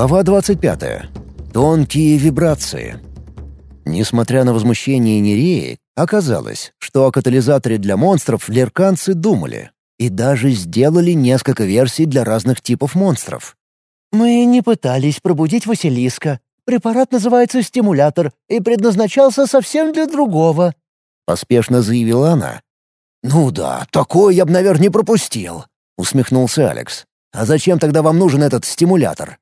Глава 25. Тонкие вибрации. Несмотря на возмущение Нереи, оказалось, что о катализаторе для монстров лерканцы думали и даже сделали несколько версий для разных типов монстров. «Мы не пытались пробудить Василиска. Препарат называется стимулятор и предназначался совсем для другого», — поспешно заявила она. «Ну да, такое я бы, наверное, не пропустил», — усмехнулся Алекс. «А зачем тогда вам нужен этот стимулятор?»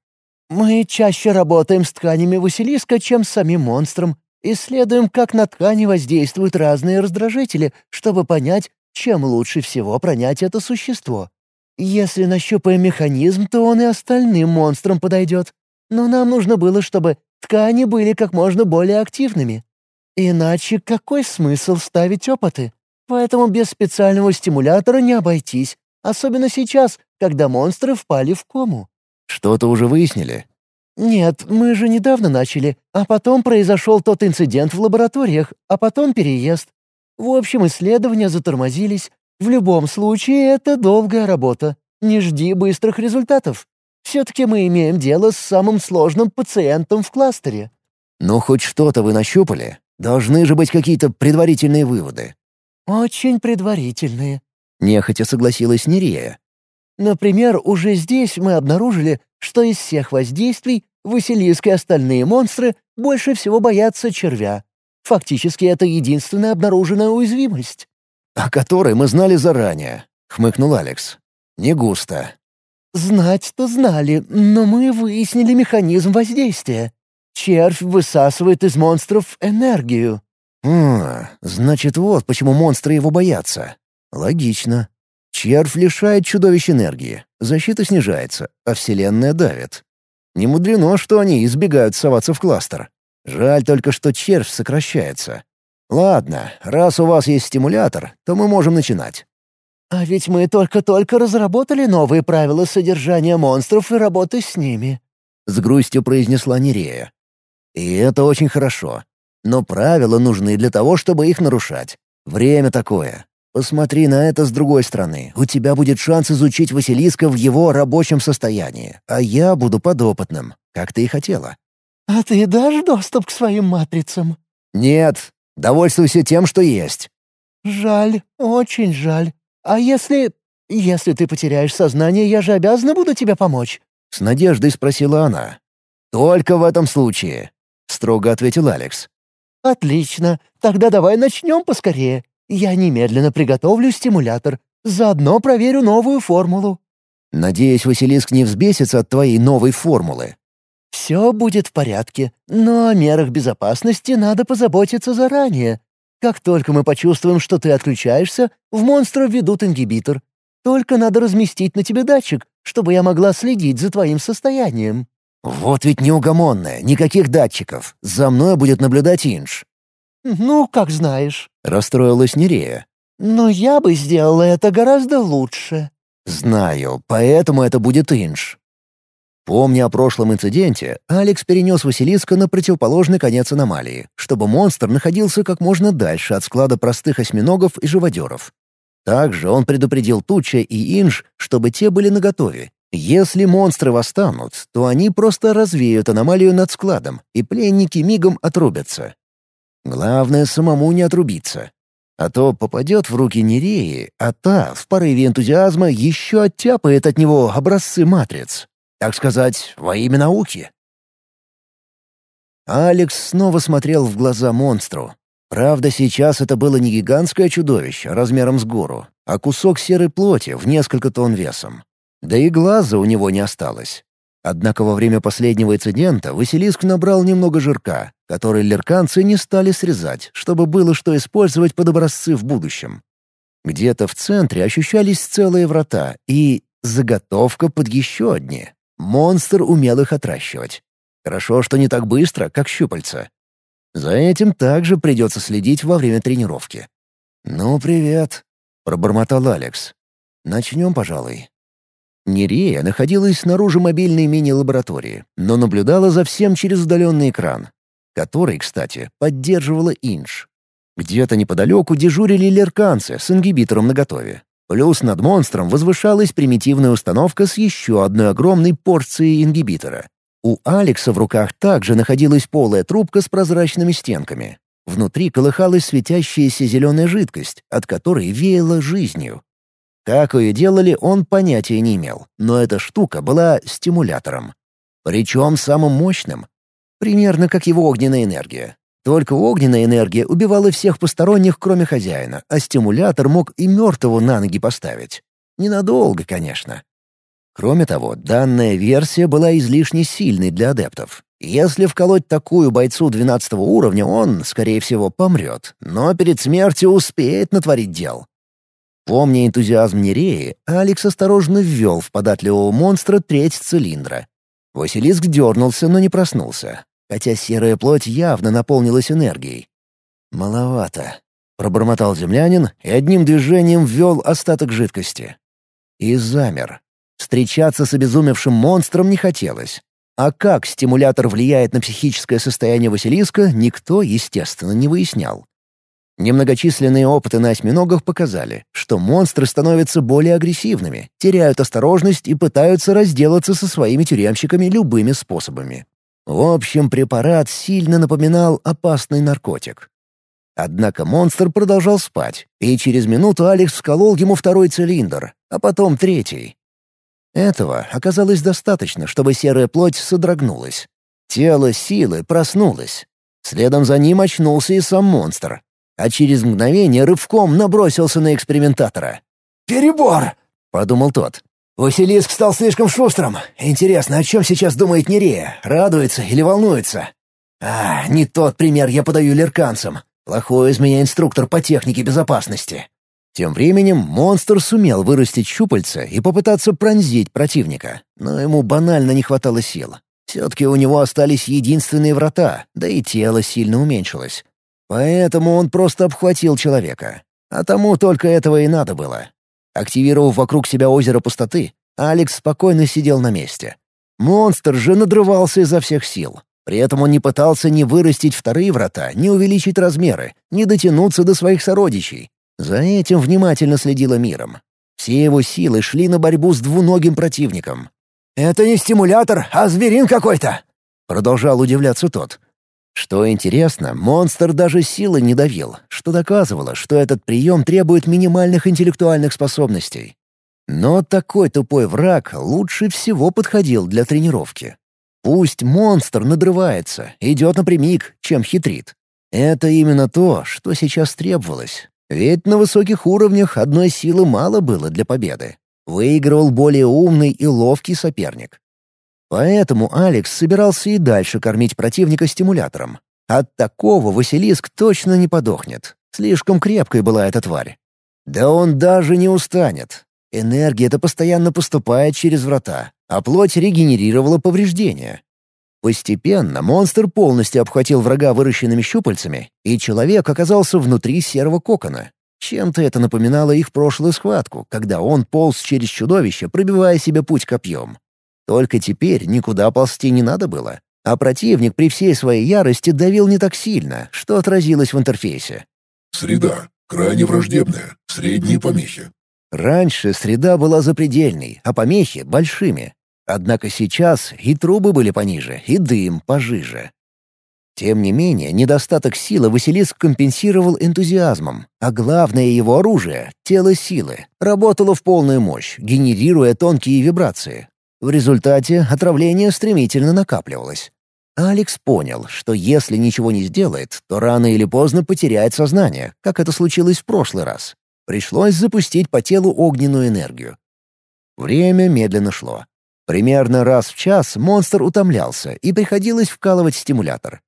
«Мы чаще работаем с тканями Василиска, чем с самим монстром. Исследуем, как на ткани воздействуют разные раздражители, чтобы понять, чем лучше всего пронять это существо. Если нащупаем механизм, то он и остальным монстрам подойдет. Но нам нужно было, чтобы ткани были как можно более активными. Иначе какой смысл ставить опыты? Поэтому без специального стимулятора не обойтись, особенно сейчас, когда монстры впали в кому. Что-то уже выяснили? Нет, мы же недавно начали, а потом произошел тот инцидент в лабораториях, а потом переезд. В общем, исследования затормозились. В любом случае, это долгая работа. Не жди быстрых результатов. Все-таки мы имеем дело с самым сложным пациентом в кластере. Но хоть что-то вы нащупали. Должны же быть какие-то предварительные выводы. «Очень предварительные», — нехотя согласилась Нерея. «Например, уже здесь мы обнаружили, что из всех воздействий Василиск и остальные монстры больше всего боятся червя. Фактически это единственная обнаруженная уязвимость». «О которой мы знали заранее», — хмыкнул Алекс. «Не густо». «Знать-то знали, но мы выяснили механизм воздействия. Червь высасывает из монстров энергию. «А, значит, вот почему монстры его боятся. Логично. Червь лишает чудовищ энергии, защита снижается, а Вселенная давит. Не мудрено, что они избегают соваться в кластер. Жаль только, что червь сокращается. Ладно, раз у вас есть стимулятор, то мы можем начинать. «А ведь мы только-только разработали новые правила содержания монстров и работы с ними», — с грустью произнесла Нерея. «И это очень хорошо. Но правила нужны для того, чтобы их нарушать. Время такое. Посмотри на это с другой стороны. У тебя будет шанс изучить Василиска в его рабочем состоянии, а я буду подопытным, как ты и хотела». «А ты дашь доступ к своим матрицам?» «Нет. Довольствуйся тем, что есть». «Жаль, очень жаль. А если... если ты потеряешь сознание, я же обязана буду тебе помочь?» С надеждой спросила она. «Только в этом случае», — строго ответил Алекс. «Отлично. Тогда давай начнем поскорее. Я немедленно приготовлю стимулятор. Заодно проверю новую формулу». «Надеюсь, Василиск не взбесится от твоей новой формулы». «Все будет в порядке, но о мерах безопасности надо позаботиться заранее. Как только мы почувствуем, что ты отключаешься, в монстра введут ингибитор. Только надо разместить на тебе датчик, чтобы я могла следить за твоим состоянием». «Вот ведь неугомонная, никаких датчиков. За мной будет наблюдать Инж». «Ну, как знаешь», — расстроилась Нерея. «Но я бы сделала это гораздо лучше». «Знаю, поэтому это будет Инж». Помня о прошлом инциденте, Алекс перенес Василиска на противоположный конец аномалии, чтобы монстр находился как можно дальше от склада простых осьминогов и живодеров. Также он предупредил Туча и Инж, чтобы те были наготове если монстры восстанут, то они просто развеют аномалию над складом, и пленники мигом отрубятся. Главное самому не отрубиться. А то попадет в руки Нереи, а та, в порыве энтузиазма, еще оттяпает от него образцы матриц. Так сказать, во имя науки. Алекс снова смотрел в глаза монстру. Правда, сейчас это было не гигантское чудовище размером с гору, а кусок серой плоти в несколько тонн весом. Да и глаза у него не осталось. Однако во время последнего инцидента Василиск набрал немного жирка, который лерканцы не стали срезать, чтобы было что использовать под образцы в будущем. Где-то в центре ощущались целые врата и заготовка под еще одни. Монстр умел их отращивать. Хорошо, что не так быстро, как щупальца. За этим также придется следить во время тренировки. «Ну, привет», — пробормотал Алекс. «Начнем, пожалуй. Нерея находилась снаружи мобильной мини-лаборатории, но наблюдала за всем через удаленный экран, который, кстати, поддерживала Инж. Где-то неподалеку дежурили лерканцы с ингибитором наготове. Плюс над монстром возвышалась примитивная установка с еще одной огромной порцией ингибитора. У Алекса в руках также находилась полая трубка с прозрачными стенками. Внутри колыхалась светящаяся зеленая жидкость, от которой веяло жизнью. Как ее делали, он понятия не имел, но эта штука была стимулятором. Причем самым мощным. Примерно как его огненная энергия. Только огненная энергия убивала всех посторонних, кроме хозяина, а стимулятор мог и мертвого на ноги поставить. Ненадолго, конечно. Кроме того, данная версия была излишне сильной для адептов. Если вколоть такую бойцу 12 уровня, он, скорее всего, помрет, но перед смертью успеет натворить дел. Помня энтузиазм Нереи, Алекс осторожно ввел в податливого монстра треть цилиндра. Василиск дернулся, но не проснулся, хотя серая плоть явно наполнилась энергией. «Маловато», — пробормотал землянин и одним движением ввел остаток жидкости. И замер, Встречаться с обезумевшим монстром не хотелось. А как стимулятор влияет на психическое состояние Василиска, никто, естественно, не выяснял. Немногочисленные опыты на осьминогах показали, что монстры становятся более агрессивными, теряют осторожность и пытаются разделаться со своими тюремщиками любыми способами. В общем, препарат сильно напоминал опасный наркотик. Однако монстр продолжал спать, и через минуту Алекс вколол ему второй цилиндр, а потом третий. Этого оказалось достаточно, чтобы серая плоть содрогнулась. Тело силы проснулось. Следом за ним очнулся и сам монстр. А через мгновение рывком набросился на экспериментатора. «Перебор!» — подумал тот. «Василиск стал слишком шустрым. Интересно, о чем сейчас думает Нерея? Радуется или волнуется?» «А, не тот пример я подаю лерканцам. Плохой из меня инструктор по технике безопасности». Тем временем монстр сумел вырастить щупальца и попытаться пронзить противника, но ему банально не хватало сил. Все-таки у него остались единственные врата, да и тело сильно уменьшилось. Поэтому он просто обхватил человека. А тому только этого и надо было. Активировав вокруг себя озеро пустоты, Алекс спокойно сидел на месте. Монстр же надрывался изо всех сил. При этом он не пытался ни вырастить вторые врата, ни увеличить размеры, ни дотянуться до своих сородичей, за этим внимательно следила миром. Все его силы шли на борьбу с двуногим противником. «Это не стимулятор, а зверин какой-то!» Продолжал удивляться тот. Что интересно, монстр даже силы не давил, что доказывало, что этот прием требует минимальных интеллектуальных способностей. Но такой тупой враг лучше всего подходил для тренировки. Пусть монстр надрывается, идет напрямик, чем хитрит. Это именно то, что сейчас требовалось. Ведь на высоких уровнях одной силы мало было для победы. Выигрывал более умный и ловкий соперник. Поэтому Алекс собирался и дальше кормить противника стимулятором. От такого Василиск точно не подохнет. Слишком крепкой была эта тварь. Да он даже не устанет. Энергия-то постоянно поступает через врата, а плоть регенерировала повреждения. Постепенно монстр полностью обхватил врага выращенными щупальцами, и человек оказался внутри серого кокона. Чем-то это напоминало их прошлую схватку, когда он полз через чудовище, пробивая себе путь копьем. Только теперь никуда ползти не надо было, а противник при всей своей ярости давил не так сильно, что отразилось в интерфейсе. «Среда. Крайне враждебная. Средние помехи». Раньше среда была запредельной, а помехи — большими. Однако сейчас и трубы были пониже, и дым пожиже. Тем не менее, недостаток силы Василиск компенсировал энтузиазмом, а главное его оружие — тело силы — работало в полную мощь, генерируя тонкие вибрации. В результате отравление стремительно накапливалось. Алекс понял, что если ничего не сделает, то рано или поздно потеряет сознание, как это случилось в прошлый раз. Пришлось запустить по телу огненную энергию. Время медленно шло. Примерно раз в час монстр утомлялся, и приходилось вкалывать стимулятор.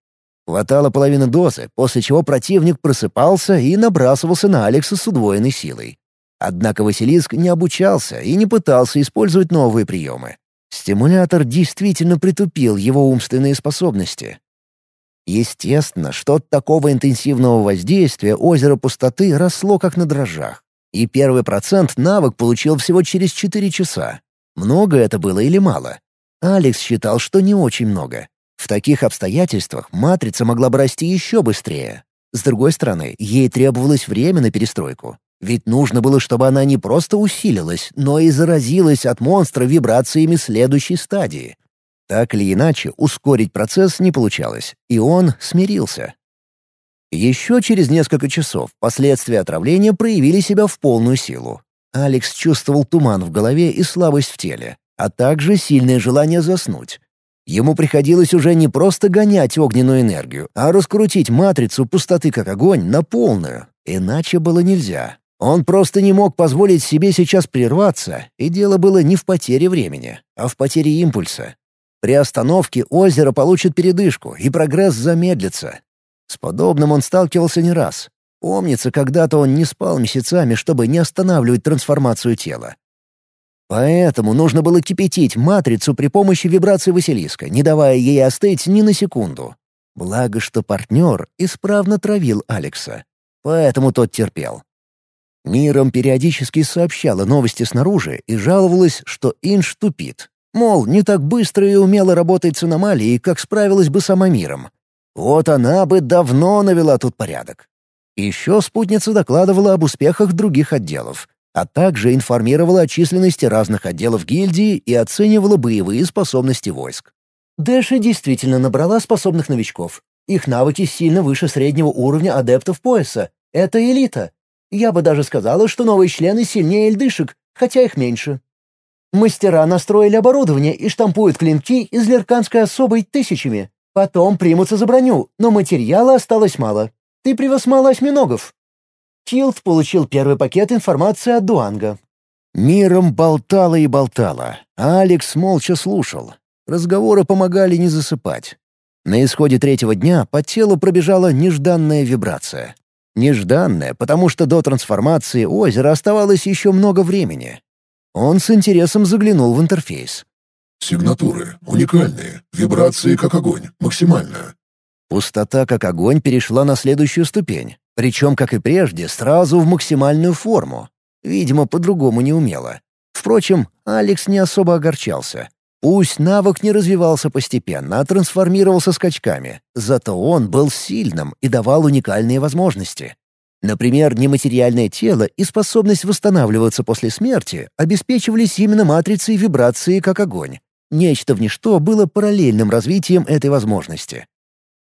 Хватало половины дозы, после чего противник просыпался и набрасывался на Алекса с удвоенной силой. Однако Василиск не обучался и не пытался использовать новые приемы. Стимулятор действительно притупил его умственные способности. Естественно, что от такого интенсивного воздействия озеро пустоты росло как на дрожжах. И первый процент навык получил всего через 4 часа. Много это было или мало? Алекс считал, что не очень много. В таких обстоятельствах матрица могла бы расти еще быстрее. С другой стороны, ей требовалось время на перестройку. Ведь нужно было, чтобы она не просто усилилась, но и заразилась от монстра вибрациями следующей стадии. Так или иначе, ускорить процесс не получалось, и он смирился. Еще через несколько часов последствия отравления проявили себя в полную силу. Алекс чувствовал туман в голове и слабость в теле, а также сильное желание заснуть. Ему приходилось уже не просто гонять огненную энергию, а раскрутить матрицу пустоты как огонь на полную. Иначе было нельзя. Он просто не мог позволить себе сейчас прерваться, и дело было не в потере времени, а в потере импульса. При остановке озеро получит передышку, и прогресс замедлится. С подобным он сталкивался не раз. Помнится, когда-то он не спал месяцами, чтобы не останавливать трансформацию тела. Поэтому нужно было кипятить матрицу при помощи вибрации Василиска, не давая ей остыть ни на секунду. Благо, что партнер исправно травил Алекса. Поэтому тот терпел. Миром периодически сообщала новости снаружи и жаловалась, что Инш тупит. Мол, не так быстро и умело работает с аномалией, как справилась бы сама миром. Вот она бы давно навела тут порядок. Еще спутница докладывала об успехах других отделов, а также информировала о численности разных отделов гильдии и оценивала боевые способности войск. Дэша действительно набрала способных новичков. Их навыки сильно выше среднего уровня адептов пояса. Это элита. Я бы даже сказала, что новые члены сильнее эльдышек, хотя их меньше. Мастера настроили оборудование и штампуют клинки из лерканской особой тысячами. Потом примутся за броню, но материала осталось мало. Ты привез мало осьминогов. Тилт получил первый пакет информации от Дуанга. Миром болтала и болтала, а Алекс молча слушал. Разговоры помогали не засыпать. На исходе третьего дня по телу пробежала нежданная вибрация. Нежданная, потому что до трансформации озера оставалось еще много времени. Он с интересом заглянул в интерфейс. «Сигнатуры. Уникальные. Вибрации как огонь. Максимальная». Пустота как огонь перешла на следующую ступень. Причем, как и прежде, сразу в максимальную форму. Видимо, по-другому не умела. Впрочем, Алекс не особо огорчался. Пусть навык не развивался постепенно, а трансформировался скачками, зато он был сильным и давал уникальные возможности. Например, нематериальное тело и способность восстанавливаться после смерти обеспечивались именно матрицей вибрации как огонь. Нечто в ничто было параллельным развитием этой возможности.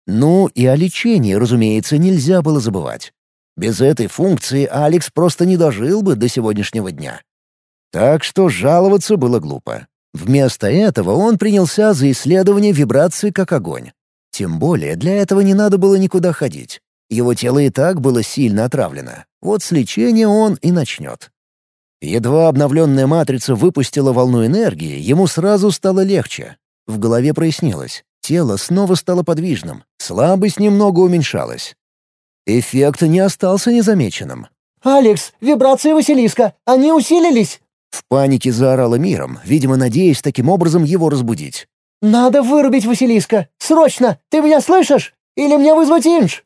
Ну и о лечении, разумеется, нельзя было забывать. Без этой функции Алекс просто не дожил бы до сегодняшнего дня. Так что жаловаться было глупо. Вместо этого он принялся за исследование вибрации как огонь. Тем более для этого не надо было никуда ходить. Его тело и так было сильно отравлено. Вот с лечения он и начнет. Едва обновленная матрица выпустила волну энергии, ему сразу стало легче. В голове прояснилось. Тело снова стало подвижным, слабость немного уменьшалась. Эффект не остался незамеченным. «Алекс, вибрации Василиска! Они усилились!» В панике заорала миром, видимо, надеясь таким образом его разбудить. «Надо вырубить Василиска! Срочно! Ты меня слышишь? Или мне вызвать Инж?»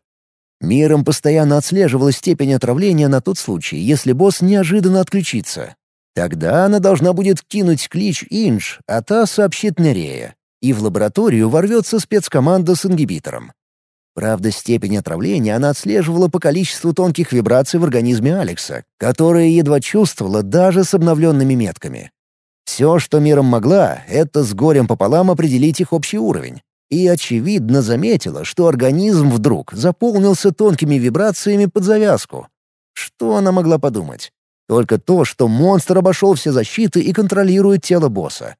Миром постоянно отслеживала степень отравления на тот случай, если босс неожиданно отключится. Тогда она должна будет кинуть клич Инж, а та сообщит Нерея и в лабораторию ворвется спецкоманда с ингибитором. Правда, степень отравления она отслеживала по количеству тонких вибраций в организме Алекса, которые едва чувствовала даже с обновленными метками. Все, что миром могла, это с горем пополам определить их общий уровень. И, очевидно, заметила, что организм вдруг заполнился тонкими вибрациями под завязку. Что она могла подумать? Только то, что монстр обошел все защиты и контролирует тело босса.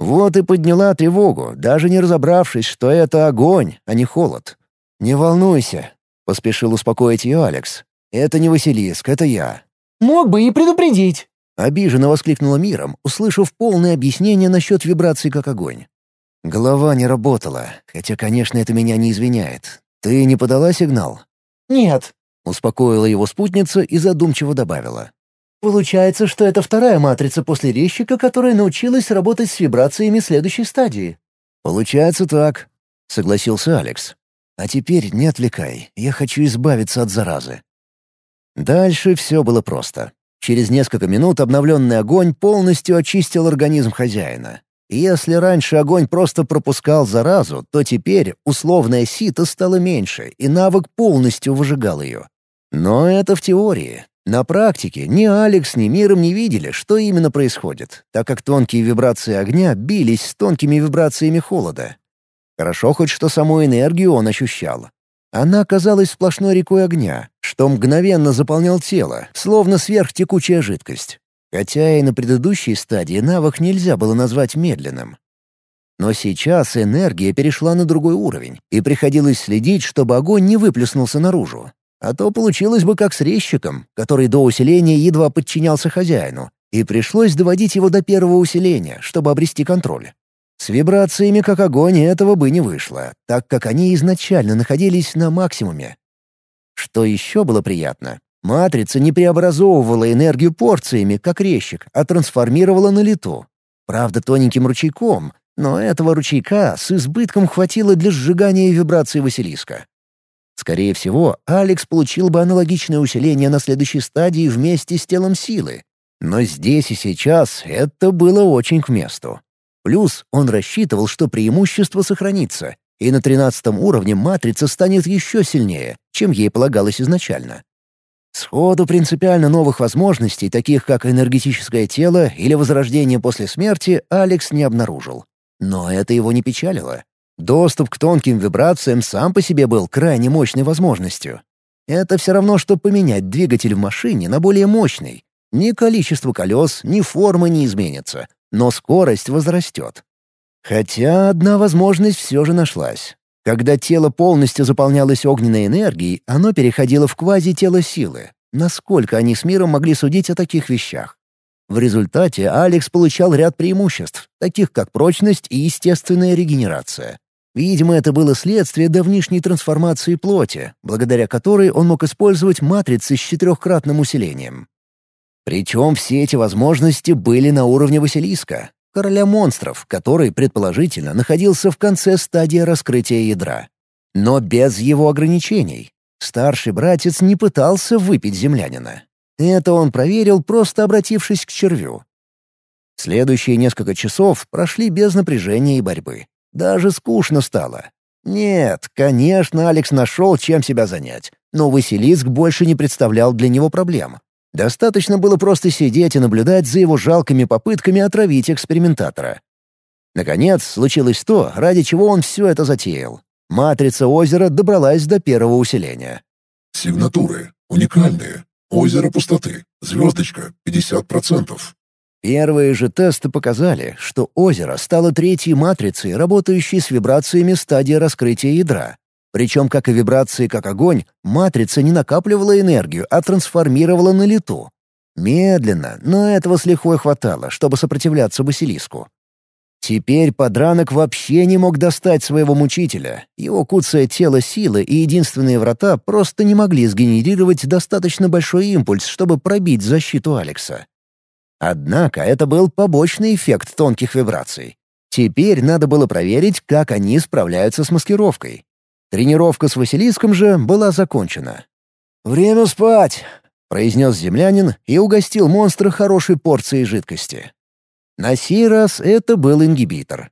Вот и подняла тревогу, даже не разобравшись, что это огонь, а не холод. «Не волнуйся», — поспешил успокоить ее Алекс. «Это не Василиск, это я». «Мог бы и предупредить». Обиженно воскликнула миром, услышав полное объяснение насчет вибраций как огонь. Голова не работала, хотя, конечно, это меня не извиняет. Ты не подала сигнал? «Нет», — успокоила его спутница и задумчиво добавила. Получается, что это вторая матрица после резчика, которая научилась работать с вибрациями следующей стадии. Получается так, согласился Алекс. А теперь не отвлекай, я хочу избавиться от заразы. Дальше все было просто. Через несколько минут обновленный огонь полностью очистил организм хозяина. Если раньше огонь просто пропускал заразу, то теперь условное сито стало меньше, и навык полностью выжигал ее. Но это в теории. На практике ни Алекс, ни Миром не видели, что именно происходит, так как тонкие вибрации огня бились с тонкими вибрациями холода. Хорошо хоть что саму энергию он ощущал. Она казалась сплошной рекой огня, что мгновенно заполнял тело, словно сверхтекучая жидкость. Хотя и на предыдущей стадии навык нельзя было назвать медленным. Но сейчас энергия перешла на другой уровень, и приходилось следить, чтобы огонь не выплеснулся наружу. А то получилось бы как с резчиком, который до усиления едва подчинялся хозяину, и пришлось доводить его до первого усиления, чтобы обрести контроль. С вибрациями как огонь этого бы не вышло, так как они изначально находились на максимуме. Что еще было приятно? Матрица не преобразовывала энергию порциями, как резчик, а трансформировала на лету. Правда, тоненьким ручейком, но этого ручейка с избытком хватило для сжигания вибраций Василиска. Скорее всего, Алекс получил бы аналогичное усиление на следующей стадии вместе с телом силы. Но здесь и сейчас это было очень к месту. Плюс он рассчитывал, что преимущество сохранится, и на тринадцатом уровне матрица станет еще сильнее, чем ей полагалось изначально. Сходу принципиально новых возможностей, таких как энергетическое тело или возрождение после смерти, Алекс не обнаружил. Но это его не печалило. Доступ к тонким вибрациям сам по себе был крайне мощной возможностью. Это все равно, что поменять двигатель в машине на более мощный. Ни количество колес, ни форма не изменится, но скорость возрастет. Хотя одна возможность все же нашлась. Когда тело полностью заполнялось огненной энергией, оно переходило в квази-тело силы. Насколько они с миром могли судить о таких вещах? В результате Алекс получал ряд преимуществ, таких как прочность и естественная регенерация. Видимо, это было следствие давнишней трансформации плоти, благодаря которой он мог использовать матрицы с четырехкратным усилением. Причем все эти возможности были на уровне Василиска, короля монстров, который, предположительно, находился в конце стадии раскрытия ядра. Но без его ограничений. Старший братец не пытался выпить землянина. Это он проверил, просто обратившись к червю. Следующие несколько часов прошли без напряжения и борьбы. Даже скучно стало. Нет, конечно, Алекс нашел, чем себя занять, но Василиск больше не представлял для него проблем. Достаточно было просто сидеть и наблюдать за его жалкими попытками отравить экспериментатора. Наконец, случилось то, ради чего он все это затеял. Матрица озера добралась до первого усиления. Сигнатуры. Уникальные. Озеро пустоты. Звездочка. 50%. Первые же тесты показали, что озеро стало третьей матрицей, работающей с вибрациями стадии раскрытия ядра. Причем, как и вибрации, как огонь, матрица не накапливала энергию, а трансформировала на лету. Медленно, но этого с лихвой хватало, чтобы сопротивляться Басилиску. Теперь подранок вообще не мог достать своего мучителя. Его куцое тело силы и единственные врата просто не могли сгенерировать достаточно большой импульс, чтобы пробить защиту Алекса. Однако это был побочный эффект тонких вибраций. Теперь надо было проверить, как они справляются с маскировкой. Тренировка с Василиском же была закончена. «Время спать!» — произнес землянин и угостил монстра хорошей порцией жидкости. На сей раз это был ингибитор.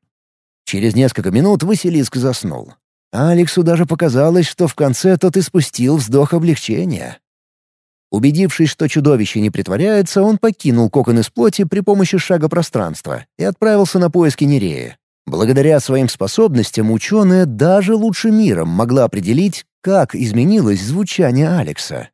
Через несколько минут Василиск заснул. Алексу даже показалось, что в конце тот испустил вздох облегчения. Убедившись, что чудовище не притворяется, он покинул кокон из плоти при помощи шага пространства и отправился на поиски Нереи. Благодаря своим способностям ученая даже лучше миром могла определить, как изменилось звучание Алекса.